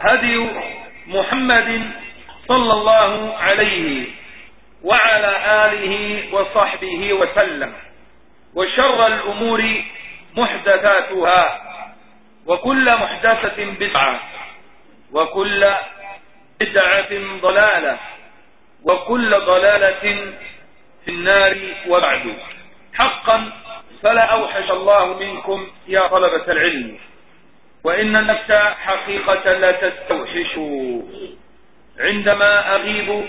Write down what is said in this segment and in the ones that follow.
هدي محمد صلى الله عليه وعلى آله وصحبه وسلم. وشر الأمور محدثاتها وكل محدثة بدعة وكل بدعة ضلالة وكل ضلالة في النار وبعد. حقا فلا أوحش الله منكم يا طلبة العلم. وإن النفس حقيقة لا تستوحش. عندما أغيب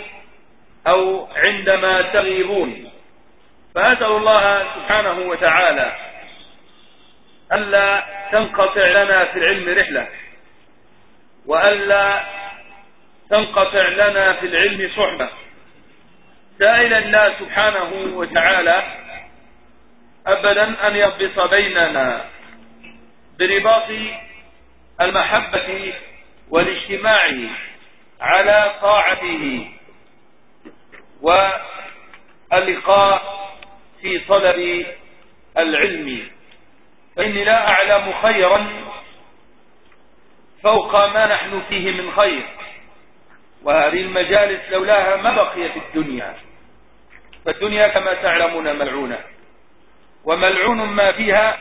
أو عندما تغيبون فأسأل الله سبحانه وتعالى ألا تنقطع لنا في العلم رحلة وألا تنقطع لنا في العلم صحبة. سائلا الله سبحانه وتعالى أبدا أن يربط بيننا برباط المحبة والاجتماع على طاعته واللقاء في طلب العلم. فإني لا أعلم خيرا فوق ما نحن فيه من خير. وهذه المجالس لولاها ما بقي في الدنيا. فالدنيا كما تعلمون ملعونة. وملعون ما فيها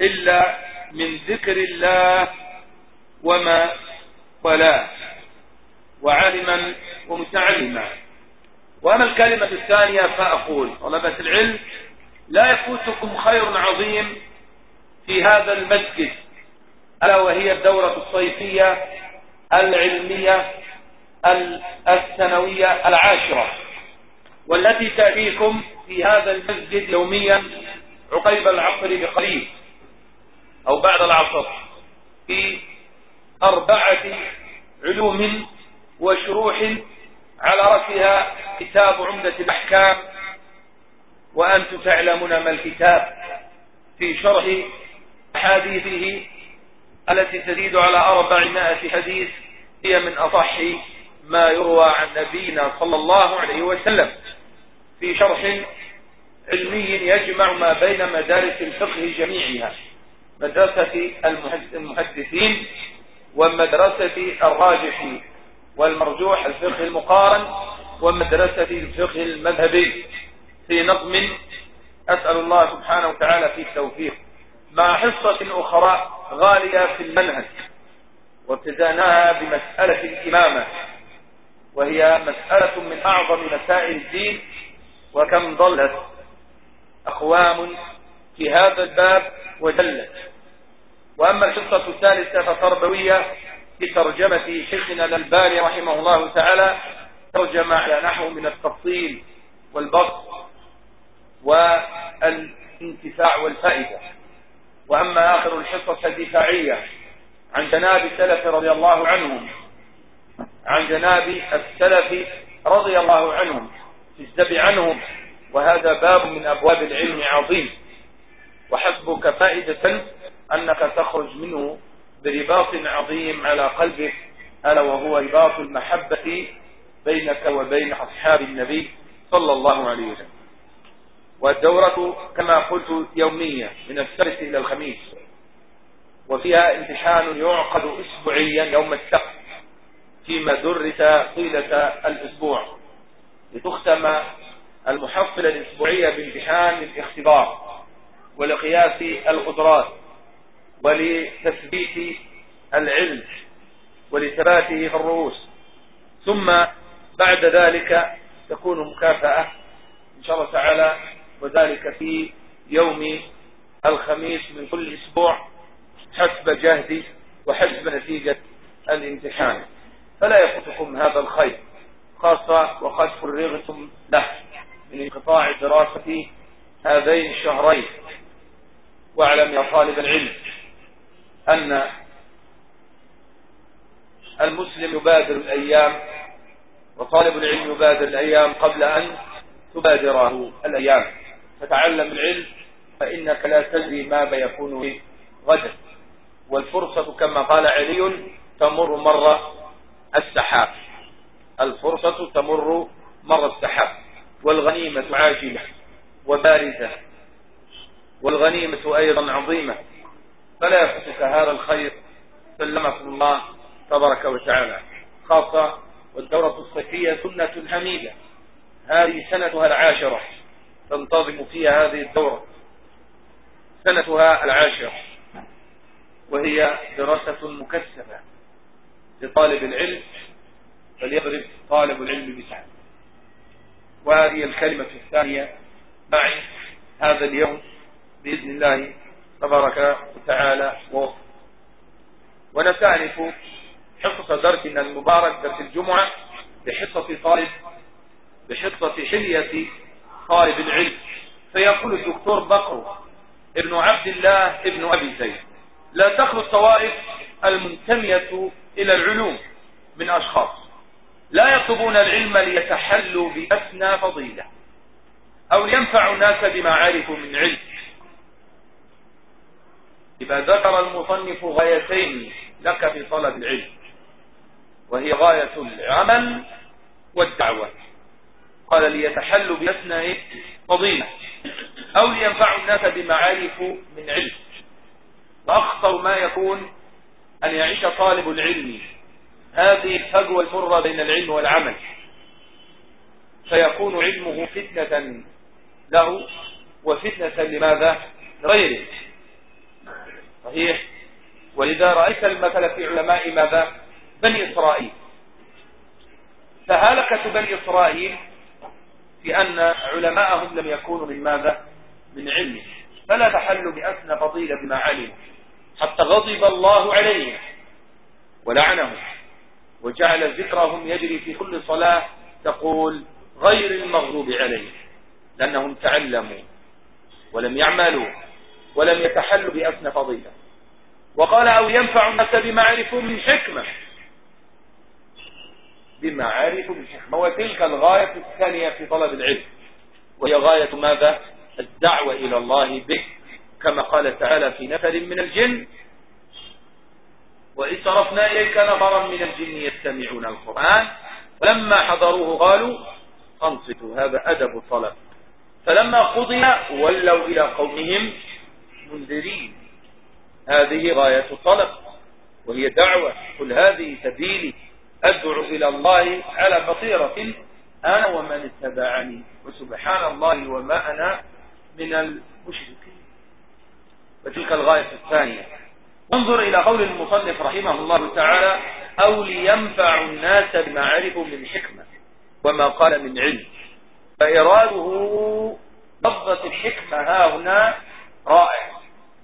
إلا من ذكر الله وما ولا وعالما ومتعلما. وأما الكلمة الثانية فأقول طلبة العلم لا يفوتكم خير عظيم في هذا المسجد ألا وهي الدورة الصيفية العلمية السنوية العاشرة. والتي تأتيكم في هذا المسجد يوميا عقيب العصر بقريب أو بعد العصر في أربعة علوم وشروح على رأسها كتاب عمدة الأحكام. وأنتم تعلمون ما الكتاب في شرح حديثه التي تزيد على أربعمائة حديث هي من أصح ما يروى عن نبينا صلى الله عليه وسلم. في شرح علمي يجمع ما بين مدارس الفقه جميعها. مدرسة المحدثين ومدرسة الراجح والمرجوح الفقه المقارن ومدرسة الفقه المذهبي. في نظم أسأل الله سبحانه وتعالى في التوفيق. مع حصة أخرى غالية في المنهج وابتدأناها بمسألة الإمامة وهي مسألة من أعظم مسائل الدين وكم ضلت أقوام في هذا الباب وجلت. وأما الحصة الثالثة فتربوية بترجمة شيخنا الألباني رحمه الله تعالى ترجم على نحو من التفصيل والبسط والانتفاع والفائدة. وأما آخر الحصة الدفاعية عن جناب السلف رضي الله عنهم عن جناب السلف رضي الله عنهم تجتبي عنهم وهذا باب من أبواب العلم عظيم. وحسبك فائدة أنك تخرج منه برباط عظيم على قلبك ألا وهو رباط المحبة بينك وبين أصحاب النبي صلى الله عليه وسلم. والدورة كما قلت يومية من السبت إلى الخميس وفيها امتحان يعقد اسبوعيا يوم السبت فيما درس طيلة الأسبوع. لتختم المحصلة الأسبوعية بامتحان الاختبار ولقياس القدرات. ولتثبيت العلم ولثباته في الرؤوس. ثم بعد ذلك تكون مكافأة إن شاء الله تعالى وذلك في يوم الخميس من كل أسبوع حسب جهدي وحسب نتيجة الامتحان. فلا يفوتكم هذا الخير خاصة وقد فرغتم له من انقطاع دراسة هذين الشهرين. واعلم يا طالب العلم أن المسلم يبادر الأيام وطالب العلم يبادر الأيام قبل أن تبادره الأيام. فتعلم العلم فإنك لا تدري ماذا يكون غدا والفرصة كما قال علي تمر مر السحاب. الفرصة تمر مر السحاب. والغنيمة عاجلة وبارزة. والغنيمة أيضا عظيمة. فلا يفتك هذا الخير سلمكم الله تبارك وتعالى. خاصة والدورة الصيفية سنة حميدة هذه سنتها العاشرة. تنتظم فيها هذه الدورة. سنتها العاشرة. وهي دراسة مكثفة لطالب العلم فليضرب طالب العلم بسعد. وهذه الكلمة الثانية. معي هذا اليوم بإذن الله تبارك وتعالى ووفق ونستأنف حصة درسنا المبارك درس الجمعة بحصة طالب بحصة حلية طالب العلم. فيقول الدكتور بكر ابن عبد الله ابن أبي زيد لا تخلو الطوائف المنتمية إلى العلوم من أشخاص. لا يطلبون العلم ليتحلوا بأسنى فضيلة أو لينفعوا الناس بما عرفوا من علم. إذا ذكر المصنف غايتين لك في طلب العلم وهي غاية العمل والدعوة. قال ليتحلوا بأسنى فضيلة أو لينفعوا الناس بما عرفوا من علم. وأخطر ما يكون أن يعيش طالب العلم هذه الفجوة المرة بين العلم والعمل. فيكون علمه فتنة له وفتنة لماذا؟ غيره صحيح. ولذا رأيت المثل في علماء ماذا؟ بني إسرائيل. فهلكة بني إسرائيل في أن علماءهم لم يكونوا من ماذا؟ من علمه. فلا تحل بأسنى فضيلة بما علموا. حتى غضب الله عليهم ولعنهم. وجعل ذكرهم يجري في كل صلاة تقول غير المغضوب عليهم. لأنهم تعلموا ولم يعملوا. ولم يتحلوا بأسنى فضيلة. وقال أو ينفع الناس بما عرفوا من حكمة. بما عرفوا من حكمة. وتلك الغاية الثانية في طلب العلم. وهي غاية ماذا؟ الدعوة إلى الله به. كما قال تعالى في نفر من الجن. وإذ صرفنا إليك نفرا من الجن يستمعون القرآن. ولما حضروه قالوا أنصتوا هذا أدب الطلب. فلما قضي ولوا إلى قومهم منذرين هذه غاية الطلب وهي دعوة. قل هذه سبيلي. أدعو إلى الله على بصيرة. أنا ومن اتبعني وسبحان الله وما أنا من المشركين. وتلك الغاية الثانية. انظر إلى قول المصنف رحمه الله تعالى أو لينفع الناس بما عرفوا من حكمة وما قال من علم. فإراده لفظة الحكمة ها هنا رائع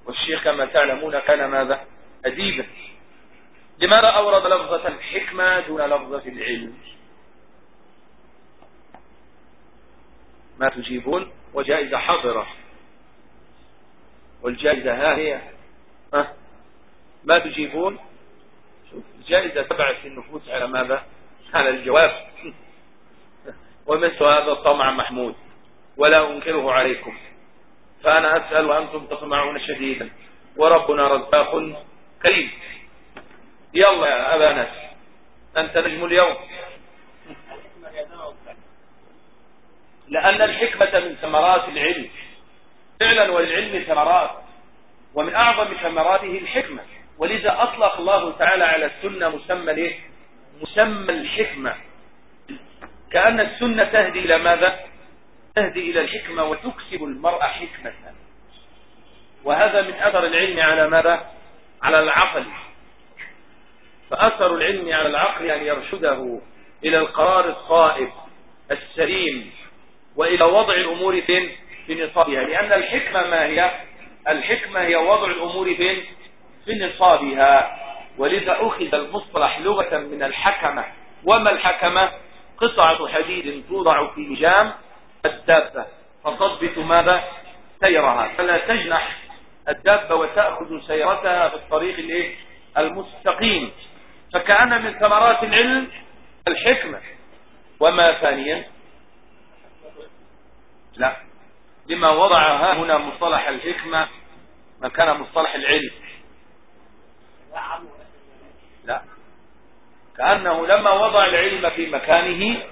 والشيخ كما تعلمون كان ماذا؟ أديبا. لماذا أورد لفظة الحكمة دون لفظة العلم؟ ما تجيبون؟ وجائزة حاضرة. والجائزة ها هي. ها؟ ما تجيبون؟ الجائزة تبعت النفوس على ماذا؟ على الجواب. ومثل هذا الطمع محمود؟ ولا أنكره عليكم. فأنا أسأل وأنتم تطمعون شديدا. وربنا رزاق كريم. يلا يا أبا ناس أنت نجم اليوم. لأن الحكمة من ثمرات العلم. فعلا وللعلم ثمرات. ومن أعظم ثمراته الحكمة. ولذا أطلق الله تعالى على السنة مسمى مسمى الحكمة. كأن السنة تهدي إلى ماذا؟ تهدي إلى الحكمة وتكسب المرأة حكمة. وهذا من أثر العلم على ماذا؟ على العقل. فأثر العلم على العقل أن يرشده إلى القرار الصائب السليم وإلى وضع الأمور فين؟ في نصابها. لأن الحكمة ما هي؟ الحكمة هي وضع الأمور فين؟ في نصابها. ولذا أخذ المصطلح لغة من الحكمة. وما الحكمة؟ قطعة حديد توضع في لجام الدابة. فتصبت ماذا؟ سيرها. فلا تجنح الدابة وتأخذ سيرتها في الطريق الإيه؟ المستقيم. فكأن من ثمرات العلم الحكمة. وما ثانيا؟ لا. لما وضع هنا مصطلح الحكمة مكان مصطلح العلم. لا. كأنه لما وضع العلم في مكانه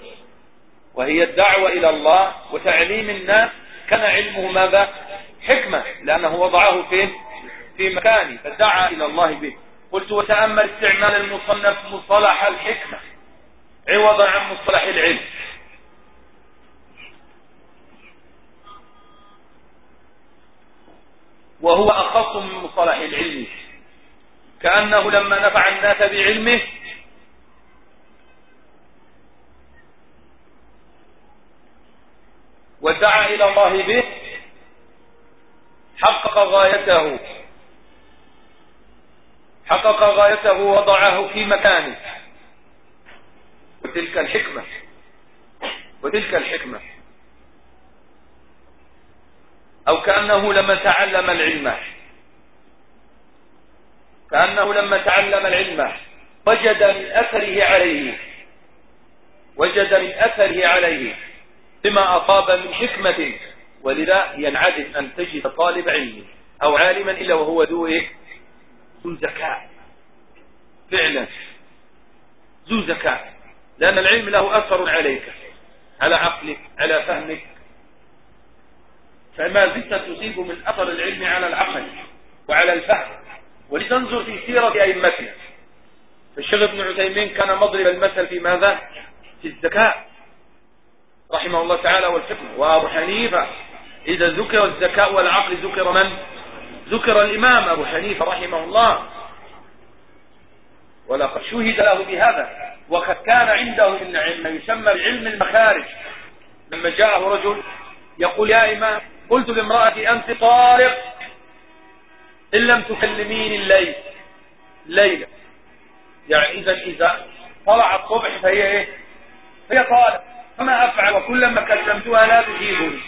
وهي الدعوة إلى الله وتعليم الناس كان علمه ماذا؟ حكمة لأنه وضعه فين؟ في مكانه فدعا إلى الله به. قلت وتأمل استعمال المصنف مصطلح الحكمة عوضا عن مصطلح العلم. وهو أخص من مصطلح العلم. كأنه لما نفع الناس بعلمه ودعا إلى الله به حقق غايته حقق غايته وضعه في مكانه. وتلك الحكمة وتلك الحكمة. أو كأنه لما تعلم العلم. كأنه لما تعلم العلم. وجد من أثره عليه. وجد من أثره عليه. بما أصاب من حكمة ولذا ينعدم أن تجد طالب علم أو عالما إلا وهو ذو إيه؟ ذو ذكاء فعلا. ذو ذكاء لأن العلم له أثر عليك. على عقلك على فهمك. فما زلت تصيب من أثر العلم على العقل وعلى الفهم. ولتنظر في سيرة أئمتنا. فالشيخ ابن عثيمين كان مضرب المثل في ماذا؟ في الذكاء رحمه الله تعالى والفقه وأبو حنيفة إذا ذكر الذكاء والعقل ذكر من؟ ذكر الإمام أبو حنيفة رحمه الله. ولقد شهد له بهذا. وقد كان عنده من علم يسمى بعلم المخارج. لما جاءه رجل يقول يا إمام قلت لامرأتي أنت طارق إن لم تكلميني الليل. ليلة. يعني إذا إذا طلع الصبح فهي إيه؟ هي طالق فما أفعل وكلما كلمتها لا تجيبني.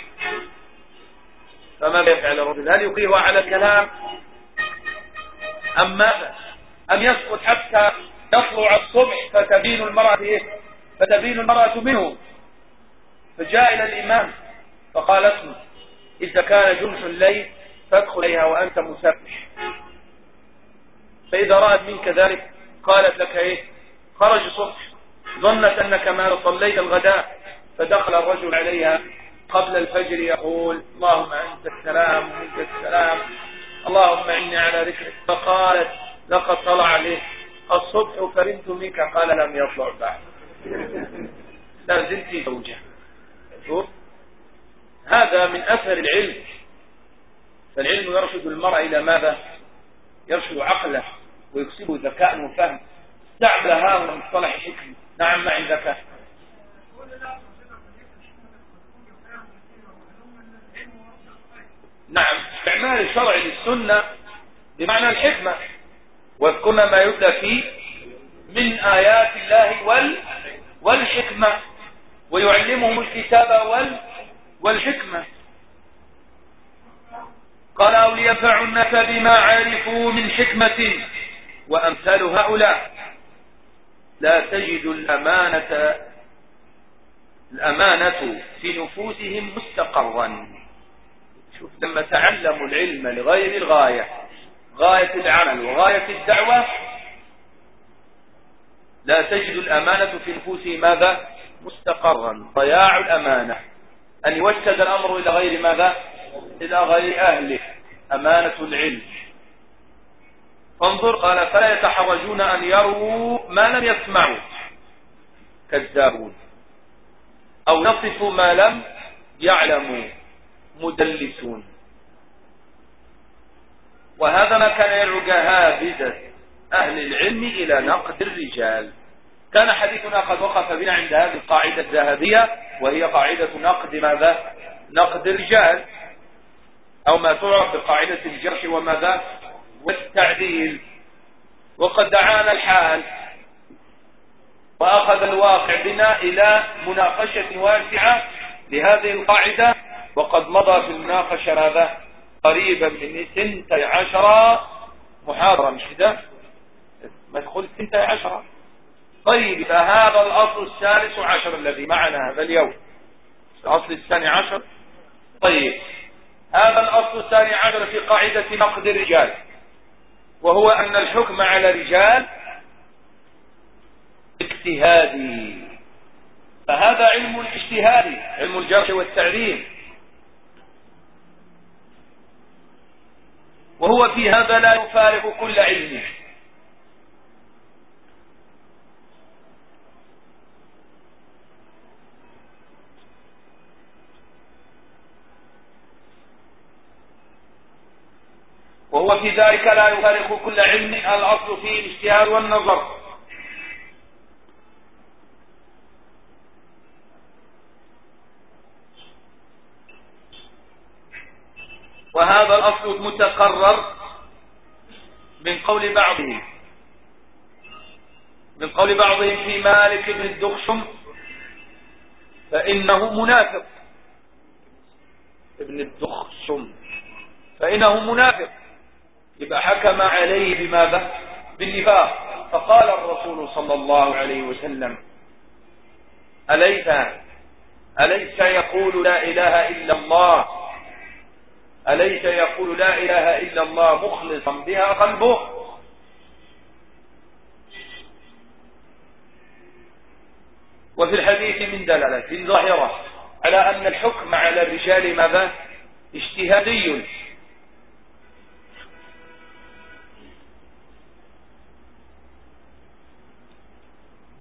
فماذا يفعل الرجل؟ هل يقيه على الكلام؟ أم ماذا؟ أم يسقط حتى يطلع الصبح فتبين المرأة إيه؟ فتبين المرأة منه. فجاء إلى الإمام فقال اسمع إذا كان جنح الليل فادخل إليها وأنت مسبح فإذا رأت منك ذلك قالت لك إيه؟ خرج الصبح ظنت أنك ما صليت الغداء. فدخل الرجل عليها قبل الفجر يقول اللهم أنت السلام ومنك السلام اللهم إني على ذكرك. فقالت لقد طلع عليه الصبح فرنت منك. قال لم يطلع بعد. لا زلت زوجة. شوف هذا من أثر العلم. فالعلم يرشد المرء إلى ماذا؟ يرشد عقله ويكسبه ذكاء وفهم. استعمل هذا مصطلح حكم نعم ما عندك؟ نعم استعمال الشرع للسنة بمعنى الحكمة واذكرنا ما يتلى فيه من آيات الله وال والحكمة ويعلمهم الكتاب وال والحكمة. قال أو لينفعوا الناس بما عرفوا من حكمة وأمثال هؤلاء. لا تجد الأمانة الأمانة في نفوسهم مستقرا. شوف لما تعلموا العلم لغير الغاية غاية العمل وغاية الدعوة لا تجد الأمانة في نفوسه ماذا؟ مستقرا. ضياع الأمانة. أن يوسد الأمر إلى غير ماذا؟ إلى غير أهله. أمانة العلم. فانظر قال فلا يتحرجون أن يروا ما لم يسمعوا. كذابون. أو يصفوا ما لم يعلموا. مدلسون. وهذا ما كان يدعو جهابذة أهل العلم إلى نقد الرجال. كان حديثنا قد وقف بنا عند هذه القاعدة الذهبية وهي قاعدة نقد ماذا؟ نقد الرجال. أو ما تعرف بقاعدة الجرح وماذا؟ والتعديل. وقد دعانا الحال. وأخذ الواقع بنا إلى مناقشة واسعة لهذه القاعدة. وقد مضى في المناقشة هذا قريبا من سنتي عشر محاضرة مش كده؟ مدخول سنتي عشرة طيب فهذا الأصل الثالث عشر الذي معنا هذا اليوم. الأصل الثاني عشر. طيب هذا الأصل الثاني عشر في قاعدة نقد الرجال. وهو أن الحكم على الرجال اجتهادي. فهذا علم اجتهادي علم الجرح والتعديل وهو في هذا لا يفارق كل علم وهو في ذلك لا يفارق كل علم الأصل فيه الاجتهاد والنظر وهذا الأصل متقرر من قول بعضهم من قول بعضهم في مالك بن الدخشم فإنه منافق. ابن الدخشم. فإنه منافق. يبقى حكم عليه بماذا بالنفاق فقال الرسول صلى الله عليه وسلم أليس أليس يقول لا إله إلا الله؟ أليس يقول لا إله إلا الله مخلصا بها قلبه؟ وفي الحديث من دلالة ظاهرة على أن الحكم على الرجال ماذا؟ اجتهادي.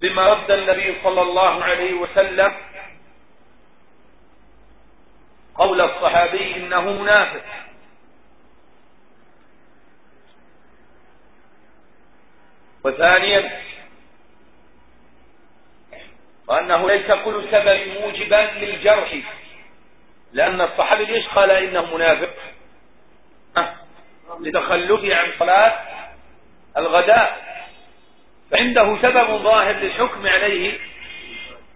بما رد النبي صلى الله عليه وسلم قول الصحابي إنه منافق. وثانيا وأنه ليس كل سبب موجبا للجرح لأن الصحابي ليش قال إنه منافق؟ لتخلفه عن صلاة الغداء. فعنده سبب ظاهر للحكم عليه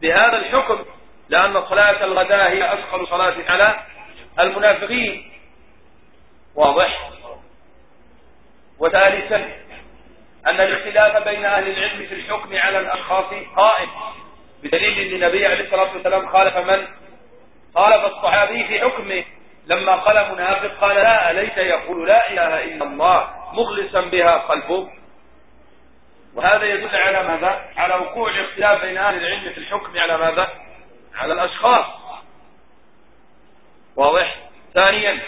بهذا الحكم لأن صلاة الغداء هي أثقل صلاة على المنافقين. واضح؟ وثالثا أن الاختلاف بين أهل العلم في الحكم على الأشخاص قائم بدليل أن النبي عليه الصلاة والسلام خالف من؟ خالف الصحابي في حكمه. لما قال منافق قال لا أليس يقول لا إله إلا الله؟ مخلصا بها قلبه. وهذا يدل على ماذا؟ على وقوع الاختلاف بين أهل العلم في الحكم على ماذا؟ على الأشخاص. واضح ثانيا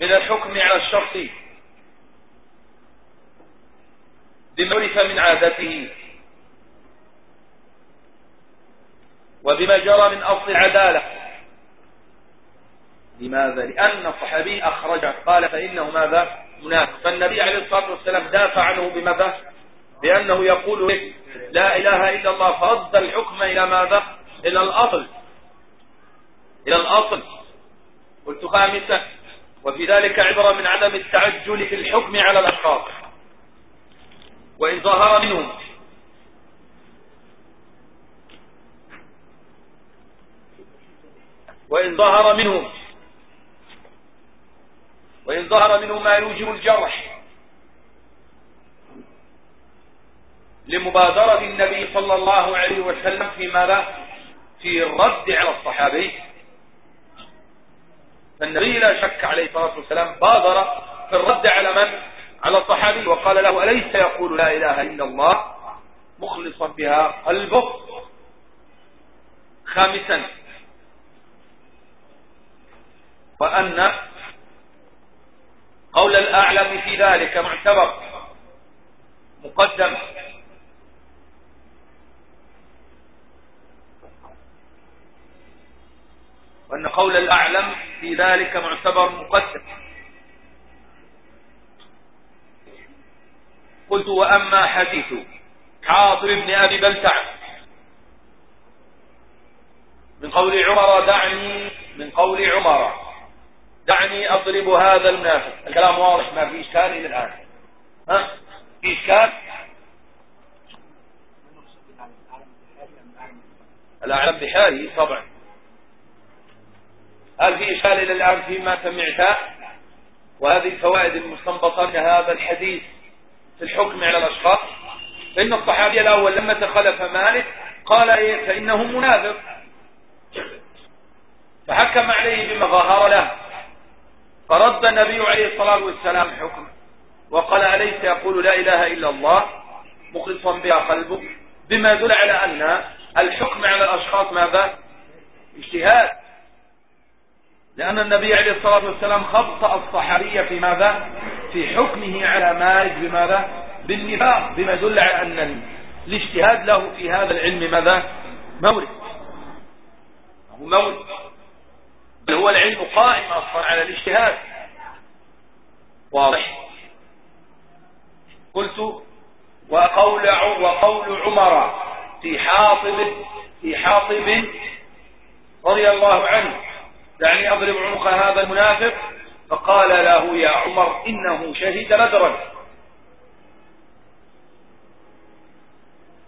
من الحكم على الشخص بما عرف من عادته وبما جرى من أصل العدالة لماذا؟ لأن الصحابي أخرج قال فإنه ماذا؟ منافق فالنبي عليه الصلاة والسلام دافع عنه بماذا؟ بأنه يقول لا إله إلا الله فرد الحكم إلى ماذا؟ إلى الأصل. إلى الأصل. قلت خامسا وفي ذلك عبرة من عدم التعجل في الحكم على الأشخاص. وإن ظهر منهم. وإن ظهر منهم. وإن ظهر منه ما يوجب الجرح. لمبادرة النبي صلى الله عليه وسلم في ماذا؟ في الرد على الصحابي. فالنبي لا شك عليه الصلاة والسلام بادر في الرد على من؟ على الصحابي. وقال له أليس يقول لا إله إلا الله مخلصا بها قلبه؟ خامسا. وأن قول الأعلم في ذلك معتبر مقدم. وأن قول الأعلم في ذلك معتبر مقدم. قلت وأما حديث حاضر بن أبي بلتع من قول عمر دعني من قول عمر دعني أضرب هذا المنافق. الكلام واضح ما في إشكال إلى الآن. ها؟ في إشكال؟ الأعلم بحاله طبعا. هل في إشكال إلى الآن فيما سمعت؟ وهذه الفوائد المستنبطة من هذا الحديث في الحكم على الأشخاص. فإن الصحابي الأول لما تخلف مالك قال إيه؟ فإنه منافق. فحكم عليه بما ظهر له. فرد النبي عليه الصلاة والسلام حكم. وقال أليس يقول لا إله إلا الله مخلصا بها قلبه بما يدل على أن الحكم على الأشخاص ماذا؟ اجتهاد. لأن النبي عليه الصلاة والسلام خبط الصحابية في ماذا؟ في حكمه على مالك بماذا؟ بالنفاق بما يدل على أن الاجتهاد له في هذا العلم ماذا؟ مورد. هو مورد. بل هو العلم قائم أصلا على الاجتهاد. واضح. قلت وقول وقول عمر في حاطب في حاطب رضي الله عنه دعني أضرب عنق هذا المنافق. فقال له يا عمر إنه شهد بدرا.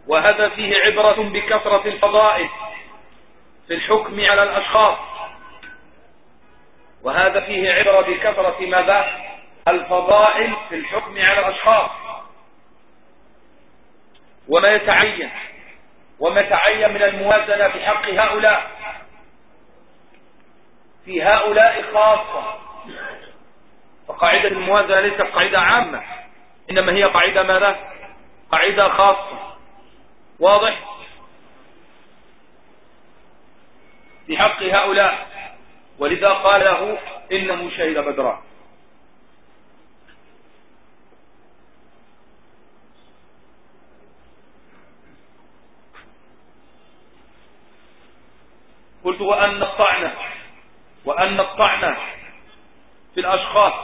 وهذا فيه عبرة بكثرة الفضائل في الحكم على الأشخاص. وهذا فيه عبرة بكثرة ماذا؟ الفضائل في الحكم على الأشخاص. وما يتعين وما يتعين من الموازنة في حق هؤلاء. في هؤلاء خاصة. فقاعدة الموازنة ليست قاعدة عامة إنما هي قاعدة ماذا؟ قاعدة خاصة. واضح؟ في حق هؤلاء. ولذا قال له إنه شهد بدرا قلت وأن الطعنة وأن الطعن في الأشخاص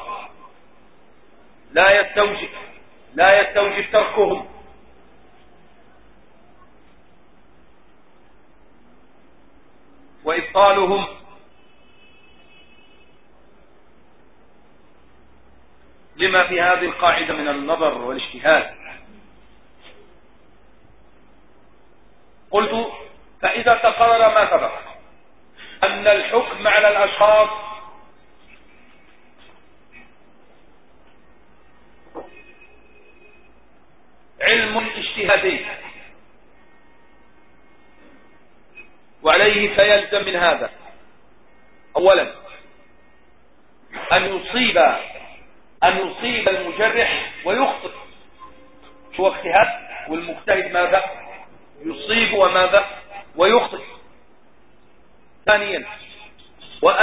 لا يستوجب لا يستوجب تركهم. وإبطالهم. لما في هذه القاعدة من النظر والاجتهاد. قلت فإذا تقرر ما سبق أن الحكم على الأشخاص. علم اجتهادي. وعليه فيلزم من هذا. أولا أن يصيب أن يصيب المجرح ويخطئ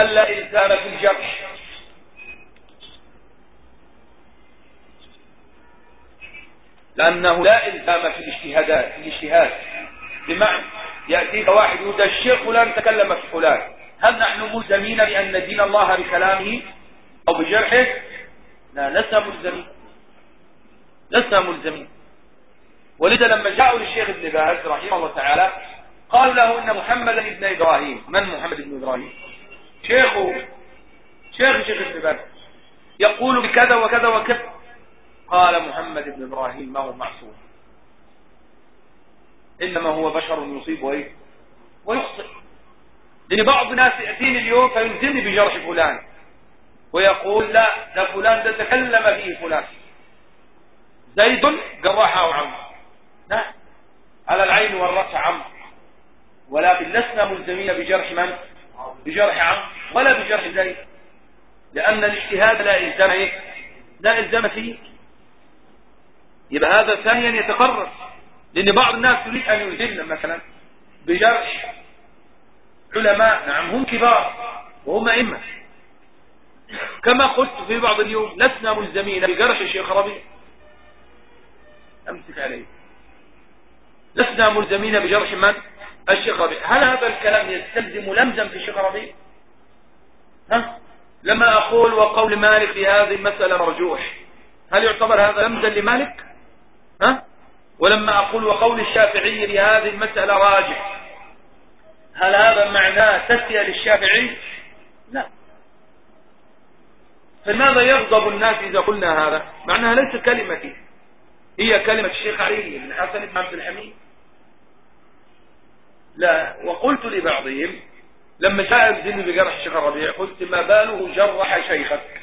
وألا إلزام في الجرح. لأنه لا إلزام في الاجتهادات في الاجتهاد. بمعنى يأتيك واحد يقول الشيخ فلان تكلم في فلان. هل نحن ملزمين بأن ندين الله بكلامه أو بجرحه؟ لا لسنا ملزمين. لسنا ملزمين. ولذا لما جاءوا للشيخ ابن باز رحمه الله تعالى قال له إن محمد ابن إبراهيم. من محمد بن إبراهيم؟ شيخه شيخ شيخ ابن باز يقول بكذا وكذا وكذا. قال محمد بن إبراهيم ما هو معصوم؟ إنما هو بشر يصيب وإيه؟ ويخطئ. لأن بعض الناس يأتيني اليوم فيلزمني بجرح فلان ويقول لا ده فلان ده تكلم فيه فلان. زيد جرحه عمرو لا على العين والرأس عمرو ولكن لسنا ملزمين بجرح من؟ بجرح عمرو ولا بجرح زيد. لأن الاجتهاد لا إلزام إيه؟ لا إلزام فيه. يبقى هذا ثانيا يتقرر. لأن بعض الناس يريد أن يلزمنا مثلا بجرح علماء. نعم هم كبار وهم أئمة. كما قلت في بعض اليوم لسنا ملزمين بجرح الشيخ ربيع. أمسك عليه. لسنا ملزمين بجرح من؟ الشيخ ربيع هل هذا الكلام يستلزم لمزا في الشيخ ربيع ها؟ لما أقول وقول مالك في هذه المسألة مرجوح. هل يعتبر هذا لمزا لمالك؟ ها؟ ولما أقول وقول الشافعي لهذه المسألة راجح. هل هذا معناه تسيا للشافعي؟ لا. فلماذا يغضب الناس إذا قلنا هذا؟ معناها ليس كلمتي. هي كلمة الشيخ علي بن حسن بن عبد الحميد. لا وقلت لبعضهم لما الزن بجرح الشيخ الربيع قلت ما باله جرح شيخك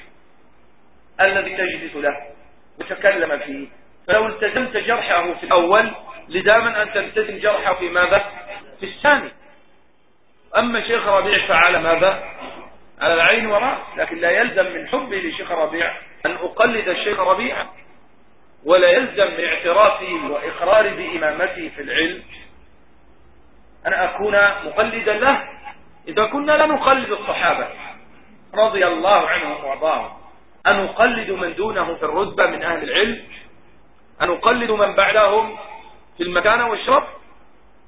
الذي تجلس له وتكلم فيه. فلو التزمت جرحه في الأول لداما أن تلتزم جرحه في ماذا؟ في الثاني. أما شيخ ربيع فعل ماذا؟ على العين والرأس لكن لا يلزم من حبي لشيخ ربيع أن أقلد الشيخ ربيع ولا يلزم من اعترافي وإقراري بإمامته في العلم. أن أكون مقلدا له إذا كنا لا نقلد الصحابة. رضي الله عنهم وأرضاهم. أن نقلد من دونه في الرتبة من أهل العلم؟ أن نقلد من بعدهم في المكانة والشرف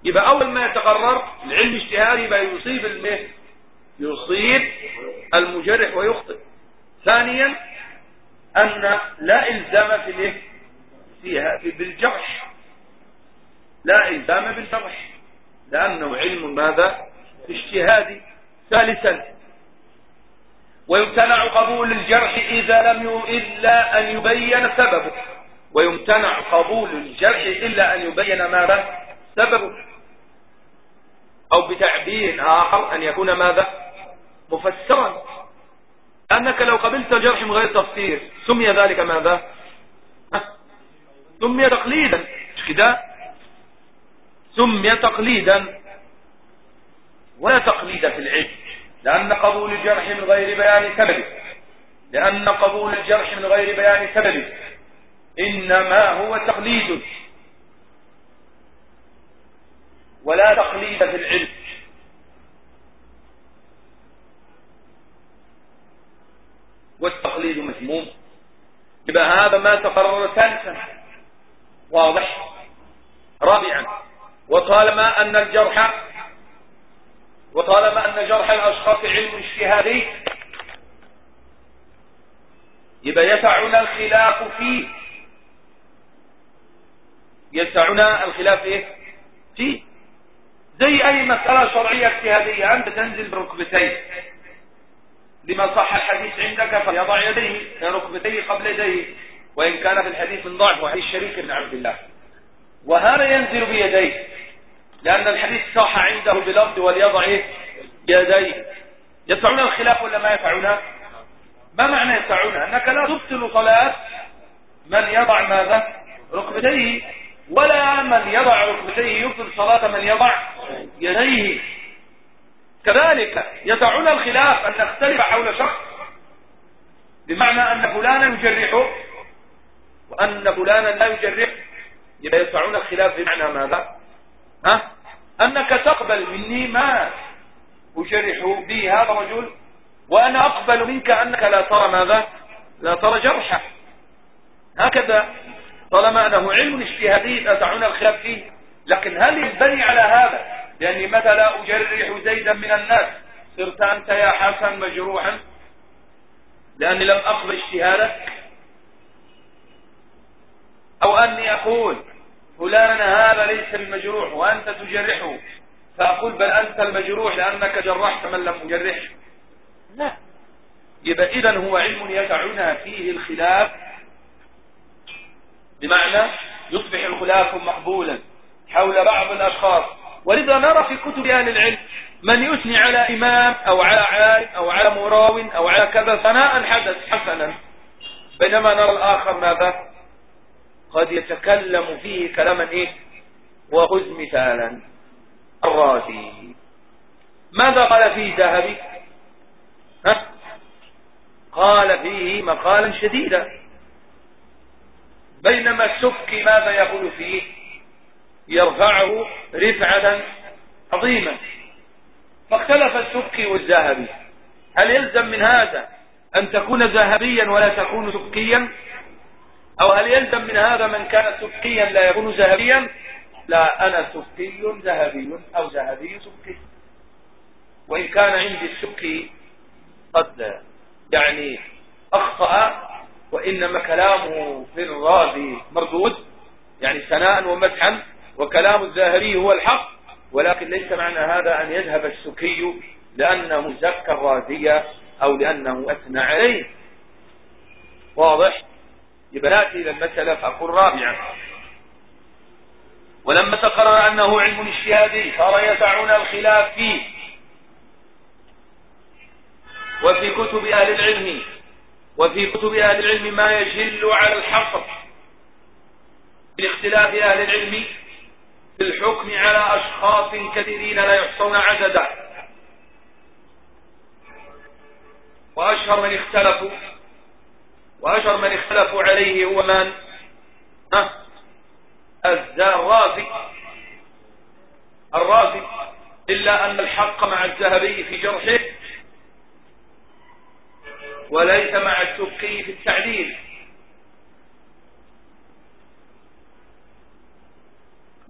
يبقى أول ما يتقرر العلم اجتهادي يبقى يصيب المه يصيب المجرح ويخطئ. ثانيا أن لا إلزام في الايه؟ فيها في بالجرح. لا إلزام بالجرح. لأنه علم ماذا؟ اجتهادي ثالثا. ويمتنع قبول الجرح إذا لم. إلا أن يبين سببه. ويمتنع قبول الجرح إلا أن يبين ماذا؟ سببه. أو بتعبير آخر أن يكون ماذا؟ مفسرا. أنك لو قبلت الجرح من غير تفسير سمي ذلك ماذا؟ سمي تقليدا. كده؟ سمي تقليدا ولا تقليد في العلم لأن قبول الجرح من غير بيان سببه لأن قبول الجرح من غير بيان سببه إنما هو تقليد. ولا تقليد في العلم. والتقليد مذموم. يبقى هذا ما تقرر ثالثا واضح. رابعا وطالما أن الجرح وطالما أن جرح الأشخاص علم اجتهادي. يبقى يسعنا الخلاف فيه. يسعنا الخلاف إيه؟ فيه. زي أي مسألة شرعية اجتهادية. أنت تنزل بركبتين. لما صح الحديث عندك فيضع يديه ركبتيه قبل يديه وإن كان في الحديث من ضعف وحديث شريك بن عبد الله. وهذا ينزل بيديه. لأن الحديث صح عنده بلفظ وليضع؟ يديه. يدفعون الخلاف ولا ما يدفعون ما معنى يدفعون أنك لا تبطل صلاة من يضع ماذا؟ ركبتيه. ولا من يضع ركبتيه يبطل صلاة من يضع يديه. كذلك يدعون الخلاف أن نختلف حول شخص بمعنى أن فلانا يجرحه وأن فلانا لا يجرح. يبقى يدفعون الخلاف بمعنى ماذا؟ ها؟ أنك تقبل مني ما أجرح به هذا الرجل وأنا أقبل منك أنك لا ترى ماذا؟ لا ترى جرحه هكذا طالما أنه علم اجتهادي لا الخلاف فيه. لكن هل ينبني على هذا؟ لأني مثلا أجرح زيدا من الناس؟ صرت أنت يا حسن مجروحا؟ لأني لم أقبل اجتهادك؟ أو أني أقول فلان هذا ليس بمجروح وأنت تجرحه. فأقول بل أنت المجروح لأنك جرحت من لم يجرحه لا. يبقى إذن هو علم يسعنا فيه الخلاف. بمعنى يصبح الخلاف مقبولا حول بعض الأشخاص. ولذا نرى في كتب أهل العلم من يثني على إمام أو على عالم أو على مراو أو على كذا ثناء حدث حسنا. بينما نرى الآخر ماذا؟ قد يتكلم فيه كلاما إيه؟ وخذ مثالا. الرازي. ماذا قال فيه ذهبي؟ ها؟ قال فيه مقالا شديدا. بينما السبكي ماذا يقول فيه؟ يرفعه رفعة عظيمة. فاختلف السبكي والذهبي. هل يلزم من هذا أن تكون ذهبيا ولا تكون سبكيا؟ أو هل يلزم من هذا من كان سبكيا لا يكون ذهبيا؟ لا أنا سبكي ذهبي أو ذهبي سبكي. وإن كان عندي السبكي قد يعني أخطأ وإنما كلامه في الرازي مردود يعني ثناء ومدحا وكلام الزاهري هو الحق ولكن ليس معنى هذا أن يذهب السكي لأنه زكى الرازية أو لأنه أثنى عليه. واضح؟ يبقى نأتي إلى المسألة فأقول رابعا. ولما تقرر أنه علم اجتهادي صار يسعون الخلاف فيه. وفي كتب أهل العلم وفي كتب أهل العلم ما يجل على الحصر. من اختلاف أهل العلم في الحكم على أشخاص كثيرين لا يحصون عددا. وأشهر من اختلفوا. وأشهر من اختلفوا عليه هو من؟ ها؟ الرازي الرازي إلا أن الحق مع الذهبي في جرحه وليس مع السكي في التعديل.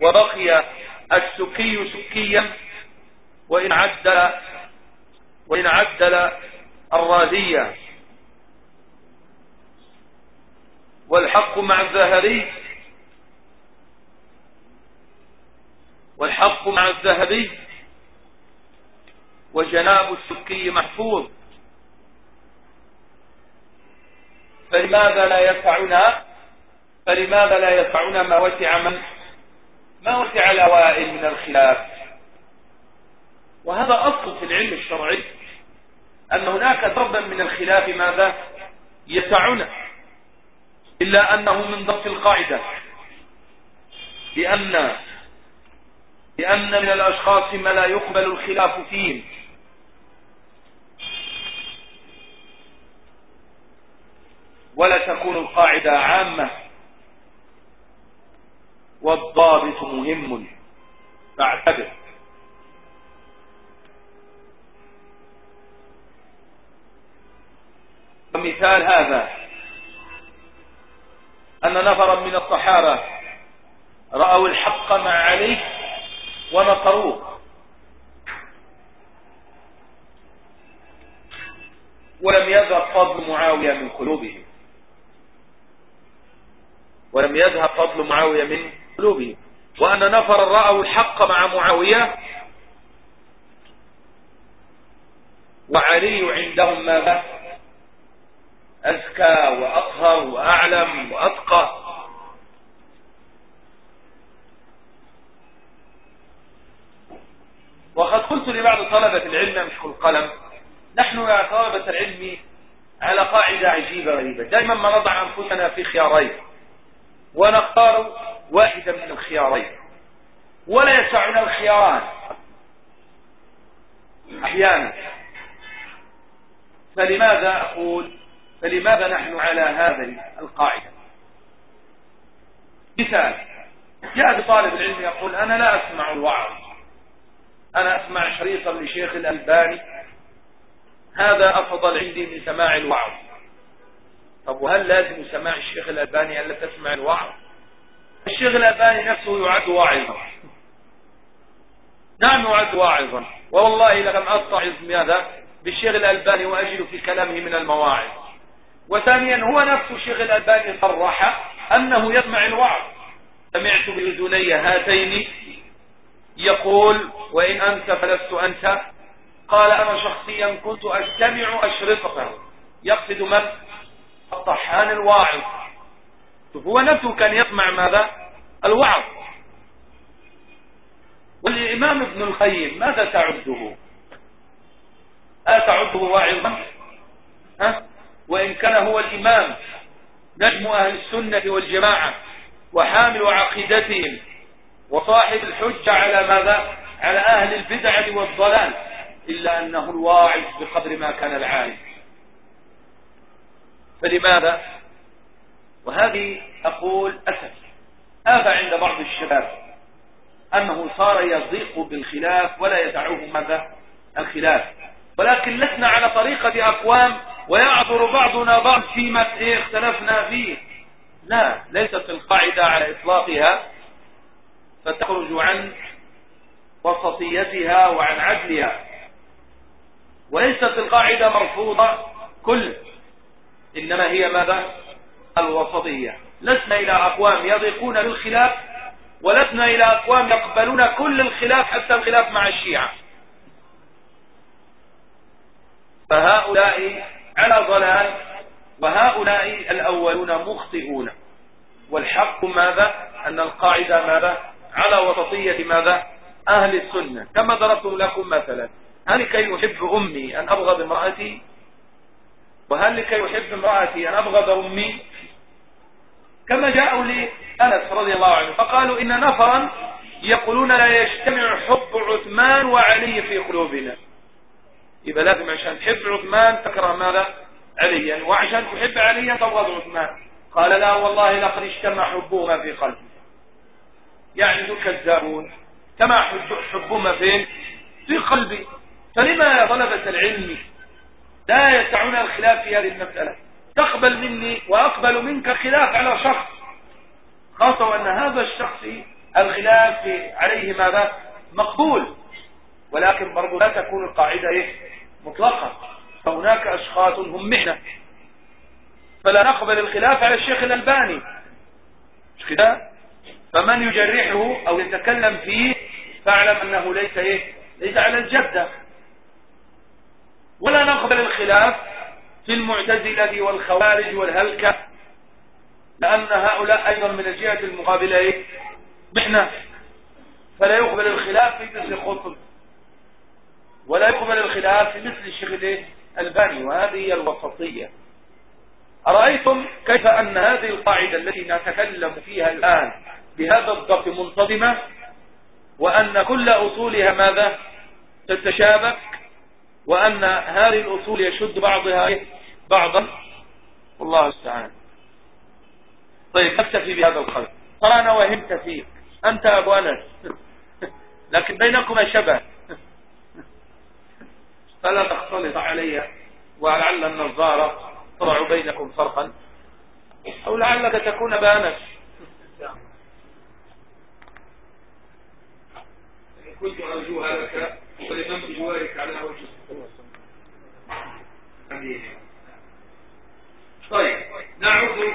وبقي السكي سكيا وإن عدل وإن عدل الرازية. والحق مع الذهبي. والحق مع الذهبي. وجناب السكي محفوظ. فلماذا لا يسعنا فلماذا لا يسعنا ما وسع من؟ ما وسع الأوائل من الخلاف. وهذا أصل في العلم الشرعي أن هناك ضربا من الخلاف ماذا؟ يسعنا إلا أنه من ضبط القاعدة. لأن لأن من الأشخاص ما لا يقبل الخلاف فيهم. ولا تكون القاعدة عامة. والضابط مهم. فاعتبر. ومثال هذا. أن نفرا من الصحابة رأوا الحق مع علي ونصروه. ولم يذهب فضل معاوية من قلوبهم. ولم يذهب فضل معاوية من قلوبهم. وأن نفر رأوا الحق مع معاوية. وعلي عندهم ماذا؟ أزكى وأطهر وأعلم وأتقى وقد قلت لبعض طلبة امسكوا القلم. نحن يا طلبة العلم على قاعدة عجيبة غريبة. دائما ما نضع أنفسنا في خيارين. ونختار واحدا من الخيارين. ولا يسعنا الخياران. أحيانا. فلماذا أقول؟ فلماذا نحن على هذه القاعدة؟ مثال. جاء طالب العلم يقول أنا لا أسمع الوعظ. أنا أسمع شريطا لشيخ الألباني. هذا أفضل عندي من سماع الوعظ. طب وهل لازم سماع الشيخ الألباني ألا تسمع الوعظ؟ الشيخ الألباني نفسه يعد واعظا. نعم يعد واعظا. والله لم أتعظ ماذا؟ بالشيخ الألباني وأجد في كلامه من المواعظ. وثانيا هو نفسه الشيخ الألباني صرح أنه يسمع الوعظ. سمعت بأذني هاتين يقول وإن أنت فلست أنت؟ قال أنا شخصيا كنت أستمع أشرطته يقصد من؟ الطحان الواعظ. هو نفسه كان يسمع ماذا؟ الوعظ. والإمام ابن القيم ماذا تعده؟ أتعده واعظا ها؟ وإن كان هو الإمام نجم أهل السنة والجماعة وحامل عقيدتهم وصاحب الحجة على ماذا؟ على أهل البدع والضلال إلا أنه الواعظ بقدر ما كان العالم. فلماذا؟ وهذه أقول أسف. آفى عند بعض الشباب أنه صار يضيق بالخلاف ولا يدعوه ماذا؟ الخلاف. ولكن لسنا على طريقة أقوام ويعذر بعضنا بعض فيما اختلفنا فيه. لا ليست القاعدة على إطلاقها. فتخرج عن وسطيتها وعن عدلها. وليست القاعدة مرفوضة كل إنما هي ماذا؟ الوسطية. لسنا إلى أقوام يضيقون بالخلاف ولسنا إلى أقوام يقبلون كل الخلاف حتى الخلاف مع الشيعة. فهؤلاء على ضلال وهؤلاء الأولون مخطئون. والحق ماذا؟ أن القاعدة ماذا؟ على وسطية ماذا؟ أهل السنة. كما ضربت لكم مثلا. هل كي يحب أمي أن أبغض امرأتي؟ وهل لكي يحب امرأتي أن أبغض أمي؟ كما جاءوا لأنس رضي الله عنه فقالوا إن نفرا يقولون لا يجتمع حب عثمان وعلي في قلوبنا. يبقى لازم عشان تحب عثمان تكره ماذا؟ عليا. وعشان تحب عليا تبغض عثمان. قال لا والله لقد اجتمع حبهما في قلبي. يعني ذو كذابون اجتمع حبهما فين؟ في قلبي فلما يا طلبة العلم لا يسعون الخلاف في هذه المسألة. تقبل مني وأقبل منك خلاف على شخص. خاصة وأن هذا الشخص الخلاف عليه ماذا؟ مقبول. ولكن برضو لا تكون القاعدة إيه؟ مطلقة. فهناك أشخاص هم محنة. فلا نقبل الخلاف على الشيخ الألباني. مش كده؟ فمن يجرحه أو يتكلم فيه فاعلم أنه ليس إيه؟ ليس على الجدة ولا نقبل الخلاف في المعتزلة والخوارج والهلكة لأن هؤلاء أيضا من الجهة المقابلة إيه؟ محنة. فلا يقبل الخلاف في مثل خطب ولا يقبل الخلاف في مثل الشيخ الباني وهذه هي الوسطية. أرأيتم كيف أن هذه القاعدة التي نتكلم فيها الآن بهذا الضبط منتظمة وأن كل أصولها ماذا؟ تتشابك وأن هذه الأصول يشد بعضها بعضا. والله استعان طيب نكتفي بهذا الخلق ترى أنا وهمت فيك. أنت أبو أنس. لكن بينكما شبه. فلا تختلط علي ولعل النظارة تضع بينكم فرقا. أو لعلك تكون بأنس. كنت أرجوها لك ولمن بجوارك على وجه طيب نعود